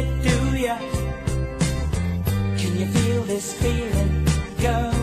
it do ya? Can you feel this feeling, girl?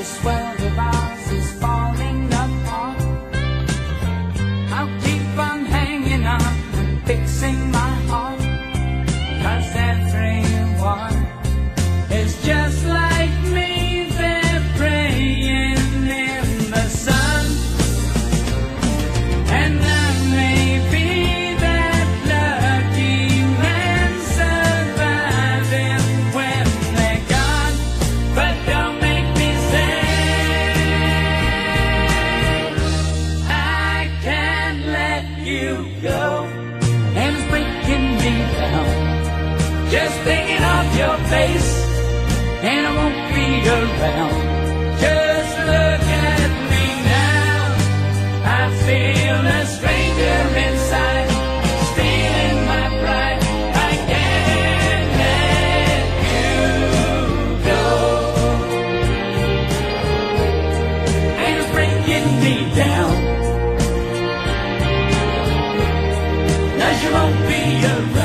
this world of ours is falling apart. I'll keep on hanging on and fixing my heart, cause everyone. down. Just thinking of your face, and I won't be around. Just look at me now. I feel a stranger inside. Stealing my pride. I can't let you go. And breaking me down. you won't be around.